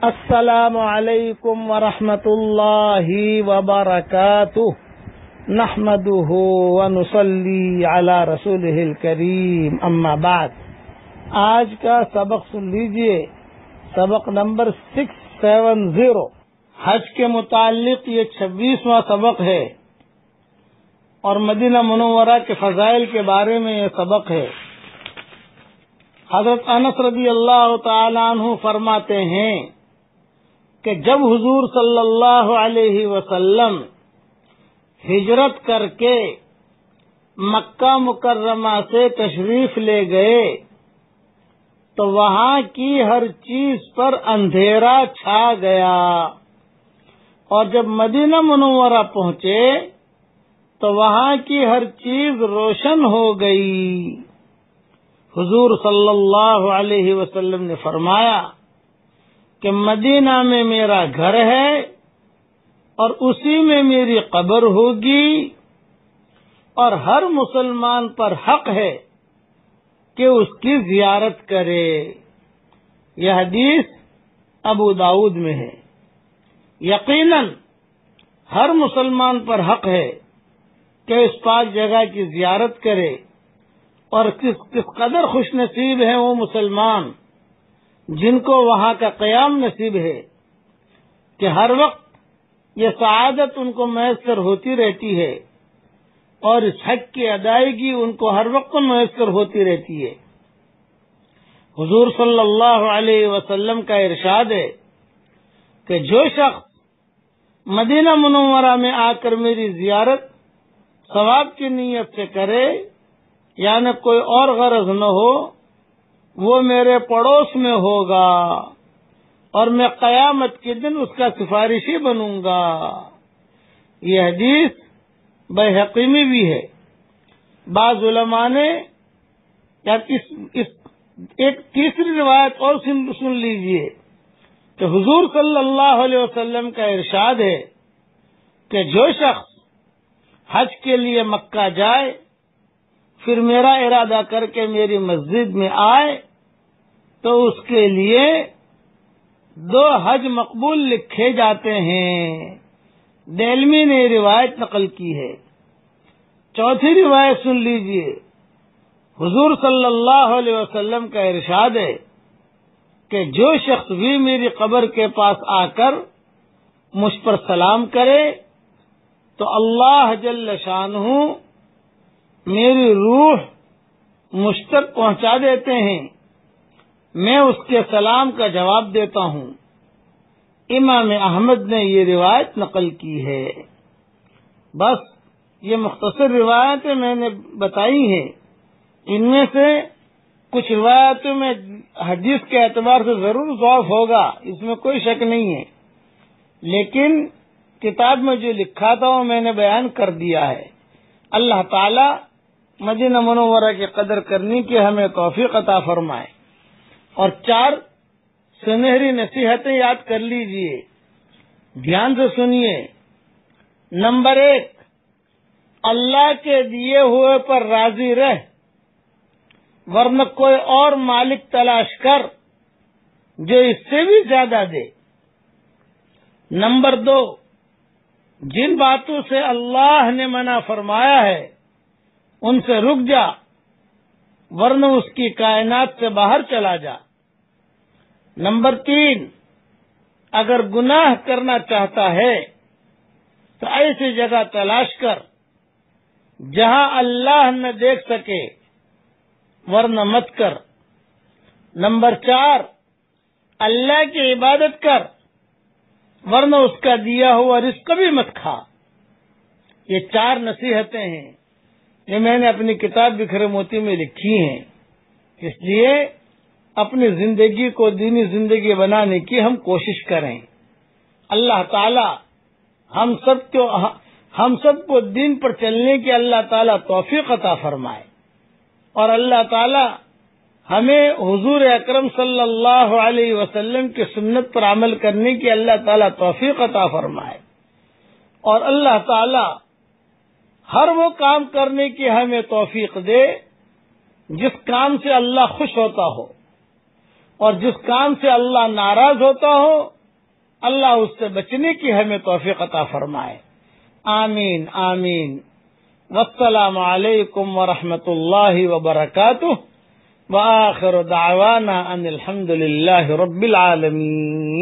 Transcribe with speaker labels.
Speaker 1: السلام علیکم ورحمۃ اللہ وبرکاتہ۔ نحمده ونصلي على رسوله الكريم اما بعد۔ آج کا سبق سن لیجیے۔ سبق نمبر سکس سیون زیرو۔ حج کے متعلق یہ چھبیسواں سبق ہے۔ اور مدینہ منورہ کے فضائل کے بارے میں یہ سبق ہے۔ حضرت انس رضی اللہ تعالیٰ عنہ فرماتے ہیں کہ جب حضور صلی اللہ علیہ وسلم ہجرت کر کے مکہ مکرمہ سے تشریف لے گئے، تو وہاں کی ہر چیز پر اندھیرا چھا گیا۔ اور جب مدینہ منورہ پہنچے، تو وہاں کی ہر چیز روشن ہو گئی۔ حضور صلی اللہ علیہ وسلم نے فرمایا کہ مدینہ میں میرا گھر ہے اور اسی میں میری قبر ہوگی اور ہر مسلمان پر حق ہے کہ اس کی زیارت کرے۔ یہ حدیث ابو داود میں ہے۔ یقیناً ہر مسلمان پر حق ہے کہ اس پاک جگہ کی زیارت کرے اور کس کس قدر خوش نصیب ہے وہ مسلمان۔ جن کو وہاں کا قیام نصیب ہے، کہ ہر وقت یہ سعادت ان کو میسر ہوتی رہتی ہے اور اس حق کی ادائیگی ان کو ہر وقت میسر ہوتی رہتی ہے۔ حضور صلی اللہ علیہ وسلم کا ارشاد ہے کہ جو شخص مدینہ منورہ میں آ کر میری زیارت ثواب کی نیت سے کرے یعنی کوئی اور غرض نہ ہو وہ میرے پڑوس میں ہوگا اور میں قیامت کے دن اس کا سفارشی بنوں گا۔ یہ حدیث بے حقیمی بھی ہے۔ بعض علماء نے یا اس, اس ایک تیسری روایت اور سن, سن لیجیے کہ حضور صلی اللہ علیہ وسلم کا ارشاد ہے کہ جو شخص حج کے لیے مکہ جائے پھر میرا ارادہ کر کے میری مسجد میں آئے تو اس کے لیے دو حج مقبول لکھے جاتے ہیں۔ دلمی نے روایت نقل کی ہے۔ چوتھی روایت سن لیجیے۔ حضور صلی اللہ علیہ وسلم کا ارشاد ہے کہ جو شخص بھی میری قبر کے پاس آ کر مجھ پر سلام کرے، تو اللہ جل شان میری روح مجھ تک پہنچا دیتے ہیں۔ میں اس کے سلام کا جواب دیتا ہوں۔ امام احمد نے یہ روایت نقل کی ہے۔ بس یہ مختصر روایتیں میں نے بتائی ہیں۔ ان میں سے کچھ روایتوں میں حدیث کے اعتبار سے ضرور ضعف ہوگا، اس میں کوئی شک نہیں ہے۔ لیکن کتاب میں جو لکھا تھا وہ میں نے بیان کر دیا ہے۔ اللہ تعالی مدینہ منورہ کی قدر کرنے کی ہمیں توفیق عطا فرمائے۔ اور چار سنہری نصیحتیں یاد کر لیجیے۔ دھیان سے سنیے۔ نمبر ایک، اللہ کے دیے ہوئے پر راضی رہ، ورنہ کوئی اور مالک تلاش کر جو اس سے بھی زیادہ دے۔ نمبر دو، جن باتوں سے اللہ نے منع فرمایا ہے، ان سے رک جا۔ ورنہ اس کی کائنات سے باہر چلا جا۔ نمبر تین، اگر گناہ کرنا چاہتا ہے، تو ایسی جگہ تلاش کر جہاں اللہ نہ دیکھ سکے، ورنہ مت کر۔ نمبر چار، اللہ کی عبادت کر، ورنہ اس کا دیا ہوا رزق بھی مت کھا۔ یہ چار نصیحتیں ہیں۔ یہ میں نے اپنی کتاب بکھرے موتی میں لکھی ہیں۔ اس لیے اپنی زندگی کو دینی زندگی بنانے کی ہم کوشش کریں۔ اللہ تعالی ہم سب کو ہم سب کو دین پر چلنے کی اللہ تعالی توفیق عطا فرمائے۔ اور اللہ تعالی ہمیں حضور اکرم صلی اللہ علیہ وسلم کی سنت پر عمل کرنے کی اللہ تعالیٰ توفیق عطا فرمائے۔ اور اللہ تعالی ہر وہ کام کرنے کی ہمیں توفیق دے جس کام سے اللہ خوش ہوتا ہو اور جس کام سے اللہ ناراض ہوتا ہو، اللہ اس سے بچنے کی ہمیں توفیق عطا فرمائے۔ آمین آمین۔ والسلام علیکم ورحمۃ اللہ وبرکاتہ۔ وآخر دعوانا ان الحمد للہ رب العالمین۔